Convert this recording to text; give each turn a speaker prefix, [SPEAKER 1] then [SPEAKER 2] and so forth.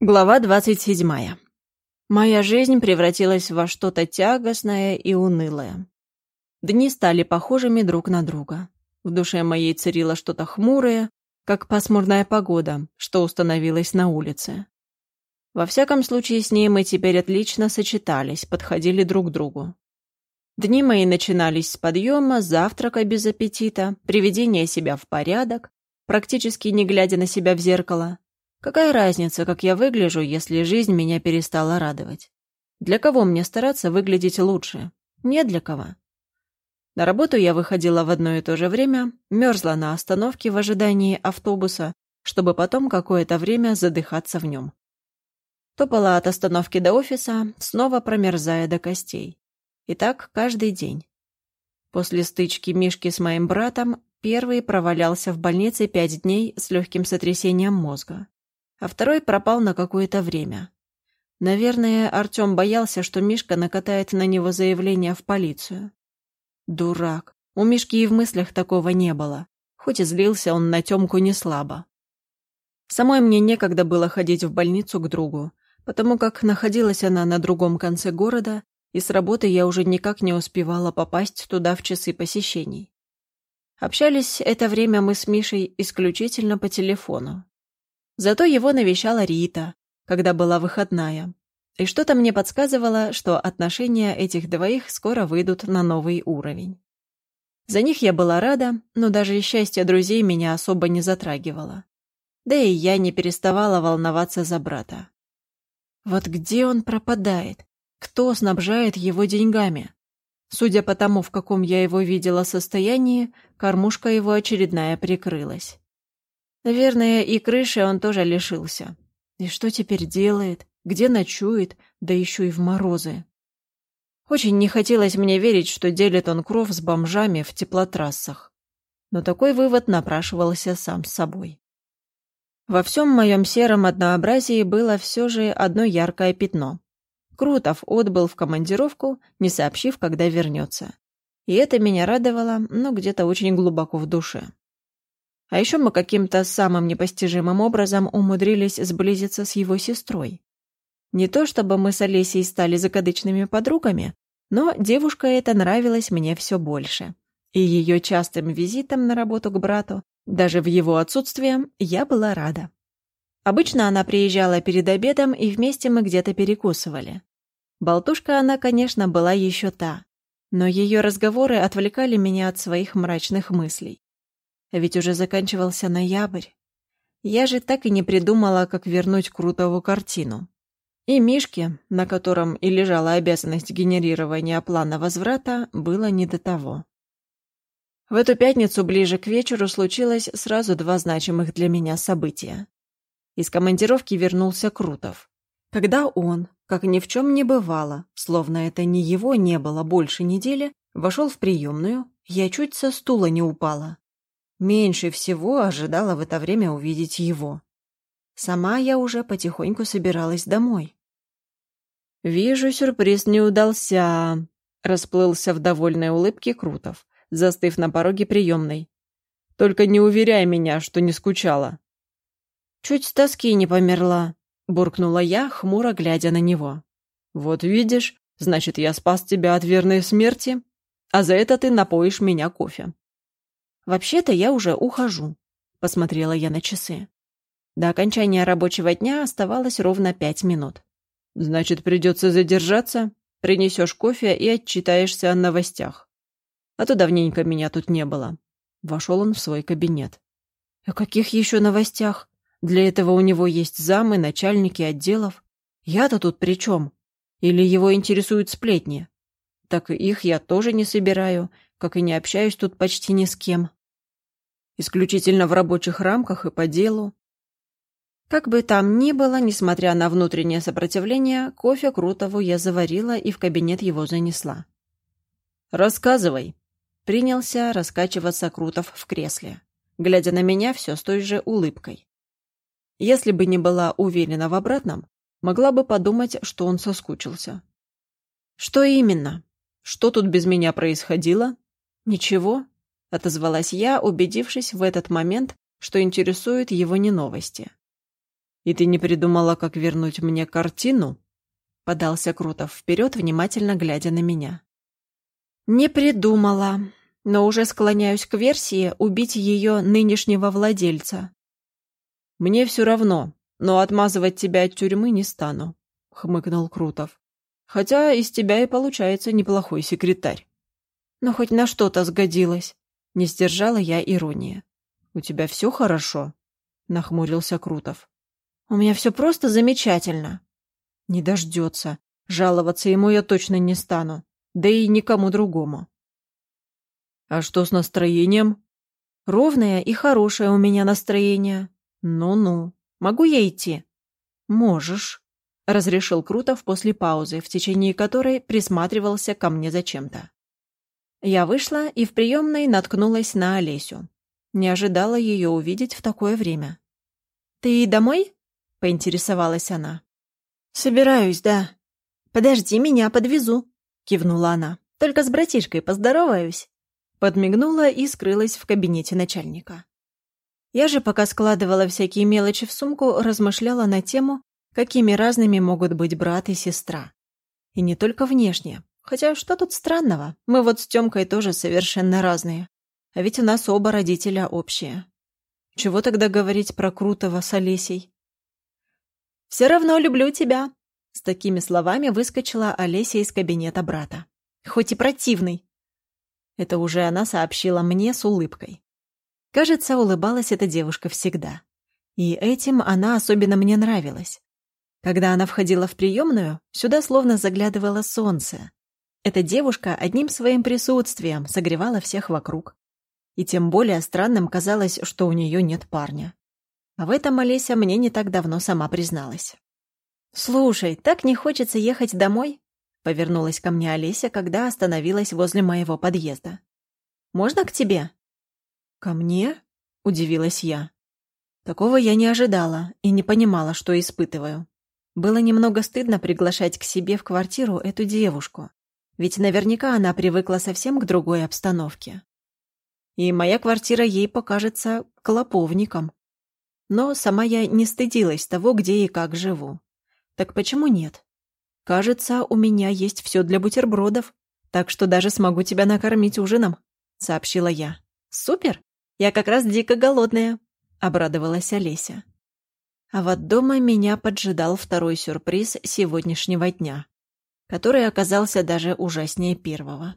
[SPEAKER 1] Глава двадцать седьмая. Моя жизнь превратилась во что-то тягостное и унылое. Дни стали похожими друг на друга. В душе моей царило что-то хмурое, как пасмурная погода, что установилась на улице. Во всяком случае, с ней мы теперь отлично сочетались, подходили друг к другу. Дни мои начинались с подъема, завтрака без аппетита, приведения себя в порядок, практически не глядя на себя в зеркало, Какая разница, как я выгляжу, если жизнь меня перестала радовать? Для кого мне стараться выглядеть лучше? Не для кого. На работу я выходила в одно и то же время, мерзла на остановке в ожидании автобуса, чтобы потом какое-то время задыхаться в нем. Топала от остановки до офиса, снова промерзая до костей. И так каждый день. После стычки Мишки с моим братом первый провалялся в больнице пять дней с легким сотрясением мозга а второй пропал на какое-то время. Наверное, Артем боялся, что Мишка накатает на него заявление в полицию. Дурак. У Мишки и в мыслях такого не было. Хоть и злился он на Тёмку не слабо. Самой мне некогда было ходить в больницу к другу, потому как находилась она на другом конце города, и с работы я уже никак не успевала попасть туда в часы посещений. Общались это время мы с Мишей исключительно по телефону. Зато его навещала Рита, когда была выходная. И что-то мне подсказывало, что отношения этих двоих скоро выйдут на новый уровень. За них я была рада, но даже счастье друзей меня особо не затрагивало. Да и я не переставала волноваться за брата. Вот где он пропадает? Кто снабжает его деньгами? Судя по тому, в каком я его видела состоянии, кормушка его очередная прикрылась. Наверное, и крыши он тоже лишился. И что теперь делает? Где ночует? Да еще и в морозы. Очень не хотелось мне верить, что делит он кров с бомжами в теплотрассах. Но такой вывод напрашивался сам с собой. Во всем моем сером однообразии было все же одно яркое пятно. Крутов отбыл в командировку, не сообщив, когда вернется. И это меня радовало, но где-то очень глубоко в душе. А еще мы каким-то самым непостижимым образом умудрились сблизиться с его сестрой. Не то чтобы мы с Олесей стали закадычными подругами, но девушка эта нравилась мне все больше. И ее частым визитом на работу к брату, даже в его отсутствие, я была рада. Обычно она приезжала перед обедом, и вместе мы где-то перекусывали. Болтушка она, конечно, была еще та, но ее разговоры отвлекали меня от своих мрачных мыслей. Ведь уже заканчивался ноябрь. Я же так и не придумала, как вернуть Крутову картину. И Мишке, на котором и лежала обязанность генерирования плана возврата, было не до того. В эту пятницу ближе к вечеру случилось сразу два значимых для меня события. Из командировки вернулся Крутов. Когда он, как ни в чем не бывало, словно это не его не было больше недели, вошел в приемную, я чуть со стула не упала. Меньше всего ожидала в это время увидеть его. Сама я уже потихоньку собиралась домой. «Вижу, сюрприз не удался», — расплылся в довольной улыбке Крутов, застыв на пороге приемной. «Только не уверяй меня, что не скучала». «Чуть с тоски не померла», — буркнула я, хмуро глядя на него. «Вот видишь, значит, я спас тебя от верной смерти, а за это ты напоишь меня кофе». «Вообще-то я уже ухожу», — посмотрела я на часы. До окончания рабочего дня оставалось ровно пять минут. «Значит, придется задержаться, принесешь кофе и отчитаешься о новостях. А то давненько меня тут не было». Вошел он в свой кабинет. «О каких еще новостях? Для этого у него есть замы, начальники отделов. Я-то тут при чем? Или его интересуют сплетни? Так их я тоже не собираю, как и не общаюсь тут почти ни с кем исключительно в рабочих рамках и по делу. Как бы там ни было, несмотря на внутреннее сопротивление, кофе Крутову я заварила и в кабинет его занесла. «Рассказывай», — принялся раскачиваться Крутов в кресле, глядя на меня все с той же улыбкой. Если бы не была уверена в обратном, могла бы подумать, что он соскучился. «Что именно? Что тут без меня происходило?» «Ничего. — отозвалась я, убедившись в этот момент, что интересуют его не новости. «И ты не придумала, как вернуть мне картину?» Подался Крутов вперед, внимательно глядя на меня. «Не придумала, но уже склоняюсь к версии убить ее нынешнего владельца». «Мне все равно, но отмазывать тебя от тюрьмы не стану», — хмыкнул Крутов. «Хотя из тебя и получается неплохой секретарь». «Но хоть на что-то сгодилось», — не сдержала я иронии. «У тебя все хорошо?» — нахмурился Крутов. «У меня все просто замечательно». «Не дождется. Жаловаться ему я точно не стану. Да и никому другому». «А что с настроением?» «Ровное и хорошее у меня настроение. Ну-ну. Могу я идти?» «Можешь», — разрешил Крутов после паузы, в течение которой присматривался ко мне зачем-то. Я вышла и в приемной наткнулась на Олесю. Не ожидала ее увидеть в такое время. «Ты домой?» — поинтересовалась она. «Собираюсь, да. Подожди, меня подвезу», — кивнула она. «Только с братишкой поздороваюсь». Подмигнула и скрылась в кабинете начальника. Я же, пока складывала всякие мелочи в сумку, размышляла на тему, какими разными могут быть брат и сестра. И не только внешне. Хотя что тут странного? Мы вот с Тёмкой тоже совершенно разные. А ведь у нас оба родителя общие. Чего тогда говорить про Крутого с Олесей? «Все равно люблю тебя!» С такими словами выскочила Олеся из кабинета брата. «Хоть и противный!» Это уже она сообщила мне с улыбкой. Кажется, улыбалась эта девушка всегда. И этим она особенно мне нравилась. Когда она входила в приемную, сюда словно заглядывало солнце. Эта девушка одним своим присутствием согревала всех вокруг. И тем более странным казалось, что у нее нет парня. А в этом Олеся мне не так давно сама призналась. «Слушай, так не хочется ехать домой?» Повернулась ко мне Олеся, когда остановилась возле моего подъезда. «Можно к тебе?» «Ко мне?» — удивилась я. Такого я не ожидала и не понимала, что испытываю. Было немного стыдно приглашать к себе в квартиру эту девушку, ведь наверняка она привыкла совсем к другой обстановке. И моя квартира ей покажется клоповником. Но сама я не стыдилась того, где и как живу. Так почему нет? Кажется, у меня есть все для бутербродов, так что даже смогу тебя накормить ужином, сообщила я. Супер! Я как раз дико голодная», — обрадовалась Олеся. А вот дома меня поджидал второй сюрприз сегодняшнего дня, который оказался даже ужаснее первого.